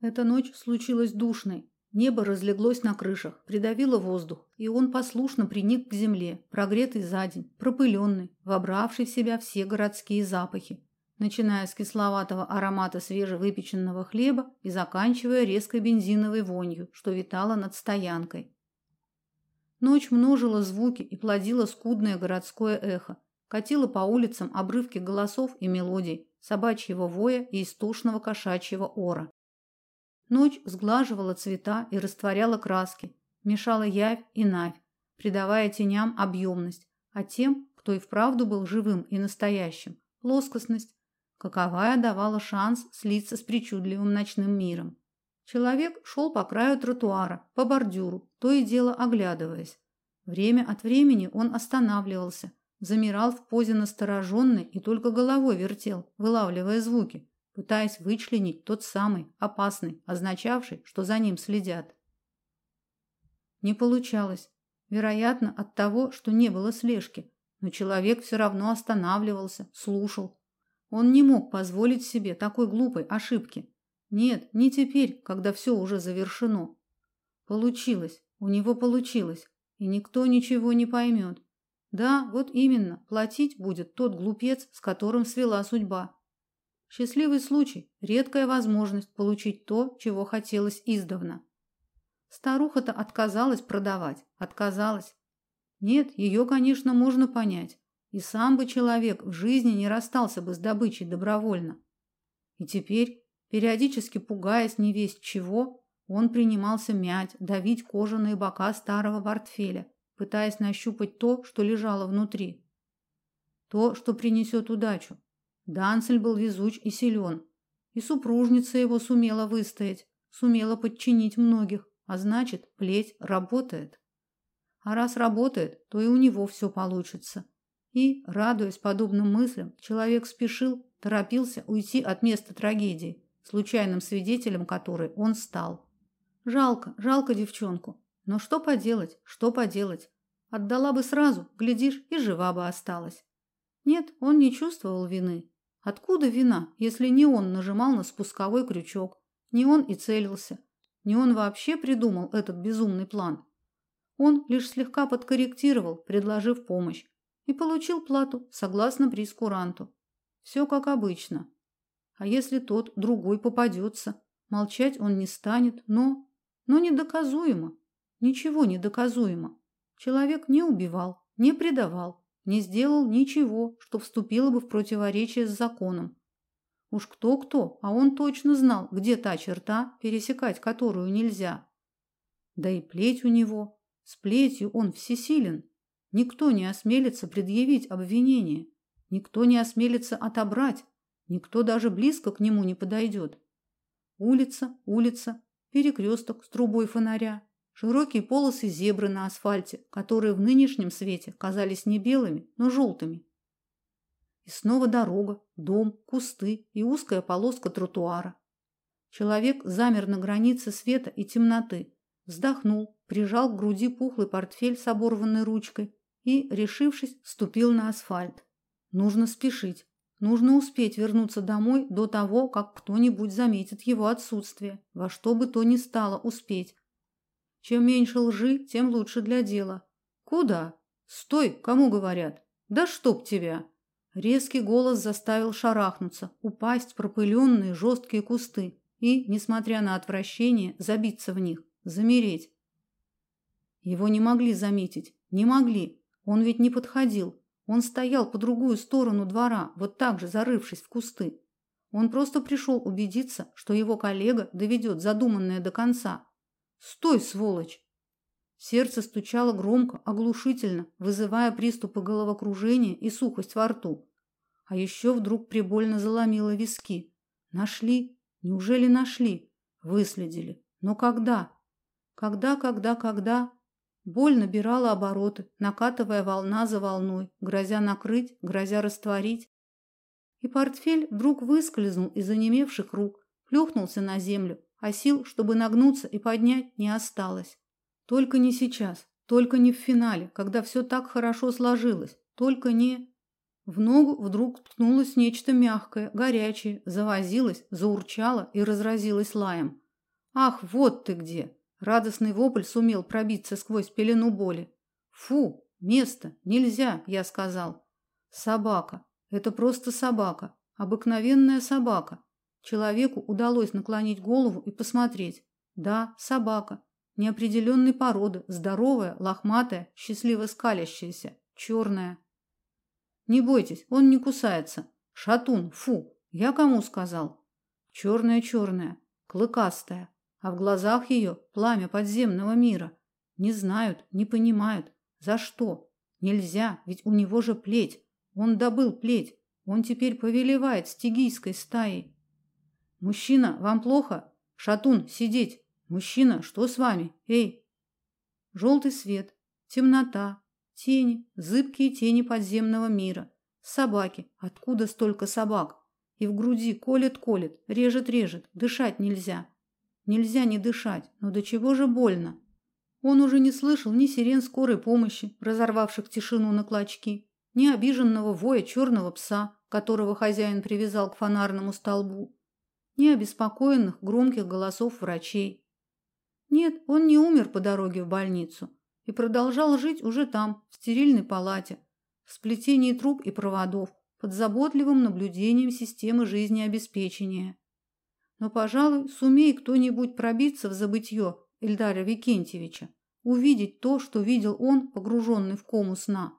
Эта ночь случилась душной. Небо разлеглось на крышах, придавило воздух, и он послушно приник к земле, прогретый за день, пропыленный, вобравший в себя все городские запахи, начиная с кисловатого аромата свежевыпеченного хлеба и заканчивая резкой бензиновой вонью, что витала над стоянкой. Ночь множила звуки и плодила скудное городское эхо, катила по улицам обрывки голосов и мелодий, собачьего воя и истошного кошачьего ора. Ночь сглаживала цвета и растворяла краски, мешала явь и навь, придавая теням объемность, а тем, кто и вправду был живым и настоящим, плоскостность, каковая давала шанс слиться с причудливым ночным миром. Человек шел по краю тротуара, по бордюру, то и дело оглядываясь. Время от времени он останавливался, замирал в позе настороженной и только головой вертел, вылавливая звуки, пытаясь вычленить тот самый опасный, означавший, что за ним следят. Не получалось. Вероятно, от того, что не было слежки, но человек все равно останавливался, слушал. Он не мог позволить себе такой глупой ошибки. Нет, не теперь, когда все уже завершено. Получилось, у него получилось, и никто ничего не поймет. Да, вот именно, платить будет тот глупец, с которым свела судьба. Счастливый случай, редкая возможность получить то, чего хотелось издавна. Старуха-то отказалась продавать, отказалась. Нет, ее, конечно, можно понять. И сам бы человек в жизни не расстался бы с добычей добровольно. И теперь, периодически пугаясь невесть чего, он принимался мять, давить кожаные бока старого портфеля, пытаясь нащупать то, что лежало внутри. То, что принесет удачу, Данцель был везуч и силен, и супружница его сумела выстоять, сумела подчинить многих, а значит, плеть работает. А раз работает, то и у него все получится. И, радуясь подобным мыслям, человек спешил, торопился уйти от места трагедии, случайным свидетелем которой он стал. Жалко, жалко девчонку. Но что поделать, что поделать? Отдала бы сразу, глядишь, и жива бы осталась. Нет, он не чувствовал вины. Откуда вина, если не он нажимал на спусковой крючок, не он и целился, не он вообще придумал этот безумный план? Он лишь слегка подкорректировал, предложив помощь, и получил плату согласно прескуранту. Все как обычно. А если тот другой попадется, молчать он не станет, но но недоказуемо. Ничего не доказуемо. Человек не убивал, не предавал, не сделал ничего, что вступило бы в противоречие с законом. Уж кто-кто, а он точно знал, где та черта, пересекать которую нельзя. Да и плеть у него, с плетью он всесилен. Никто не осмелится предъявить обвинение, никто не осмелится отобрать, никто даже близко к нему не подойдет. Улица, улица, перекресток с трубой фонаря, Широкие полосы зебры на асфальте, которые в нынешнем свете казались не белыми, но желтыми. И снова дорога, дом, кусты и узкая полоска тротуара. Человек замер на границе света и темноты, вздохнул, прижал к груди пухлый портфель с оборванной ручкой и, решившись, ступил на асфальт. Нужно спешить. Нужно успеть вернуться домой до того, как кто-нибудь заметит его отсутствие. Во что бы то ни стало успеть. Чем меньше лжи, тем лучше для дела. Куда? Стой, кому говорят? Да чтоб тебя. Резкий голос заставил шарахнуться, упасть в пропыленные жесткие кусты и, несмотря на отвращение, забиться в них, замереть. Его не могли заметить, не могли. Он ведь не подходил. Он стоял по другую сторону двора, вот так же зарывшись в кусты. Он просто пришел убедиться, что его коллега доведет задуманное до конца, Стой, сволочь. Сердце стучало громко, оглушительно, вызывая приступы головокружения и сухость во рту. А еще вдруг прибольно заломило виски. Нашли? Неужели нашли? Выследили. Но когда? Когда, когда, когда? Боль набирала обороты, накатывая волна за волной, грозя накрыть, грозя растворить. И портфель вдруг выскользнул из онемевших рук, плюхнулся на землю, а сил, чтобы нагнуться и поднять, не осталось. Только не сейчас, только не в финале, когда все так хорошо сложилось, только не... В ногу вдруг ткнулось нечто мягкое, горячее, завозилось, заурчало и разразилось лаем. Ах, вот ты где. Радостный вопль сумел пробиться сквозь пелену боли. Фу, место, нельзя, я сказал. Собака. Это просто собака, обыкновенная собака. Человеку удалось наклонить голову и посмотреть. Да, собака. Неопределенной породы, здоровая, лохматая, счастливо скалящаяся, черная. Не бойтесь, он не кусается. Шатун, фу. Я кому сказал? Черная-черная, клыкастая, а в глазах ее пламя подземного мира. Не знают, не понимают, за что. Нельзя, ведь у него же плеть. Он добыл плеть. Он теперь повелевает стигийской стаей. Мужчина, вам плохо? Шатун, сидеть. Мужчина, что с вами? Эй. Желтый свет, темнота, тени, зыбкие тени подземного мира. Собаки. Откуда столько собак? И в груди колет-колет, режет-режет, дышать нельзя. Нельзя не дышать, но до чего же больно. Он уже не слышал ни сирен скорой помощи, разорвавших тишину на клочки, ни обиженного воя черного пса, которого хозяин привязал к фонарному столбу, ни обеспокоенных громких голосов врачей. Нет, он не умер по дороге в больницу и продолжал жить уже там, в стерильной палате, в сплетении труб и проводов, под заботливым наблюдением системы жизнеобеспечения. Но, пожалуй, сумей кто-нибудь пробиться в забытье Эльдара Викентьевича, увидеть то, что видел он, погруженный в кому сна.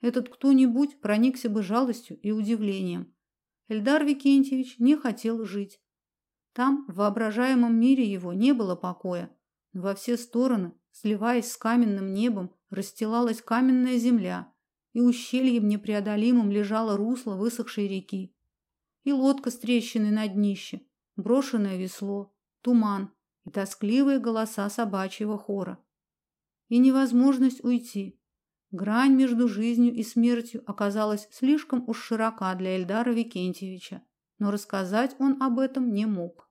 Этот кто-нибудь проникся бы жалостью и удивлением. Эльдар Викентьевич не хотел жить. Там, в воображаемом мире его, не было покоя. Во все стороны, сливаясь с каменным небом, расстилалась каменная земля, и ущельем непреодолимым лежало русло высохшей реки. И лодка с трещиной на днище, брошенное весло, туман и тоскливые голоса собачьего хора. И невозможность уйти. Грань между жизнью и смертью оказалась слишком уж широка для Эльдара Викентьевича, но рассказать он об этом не мог.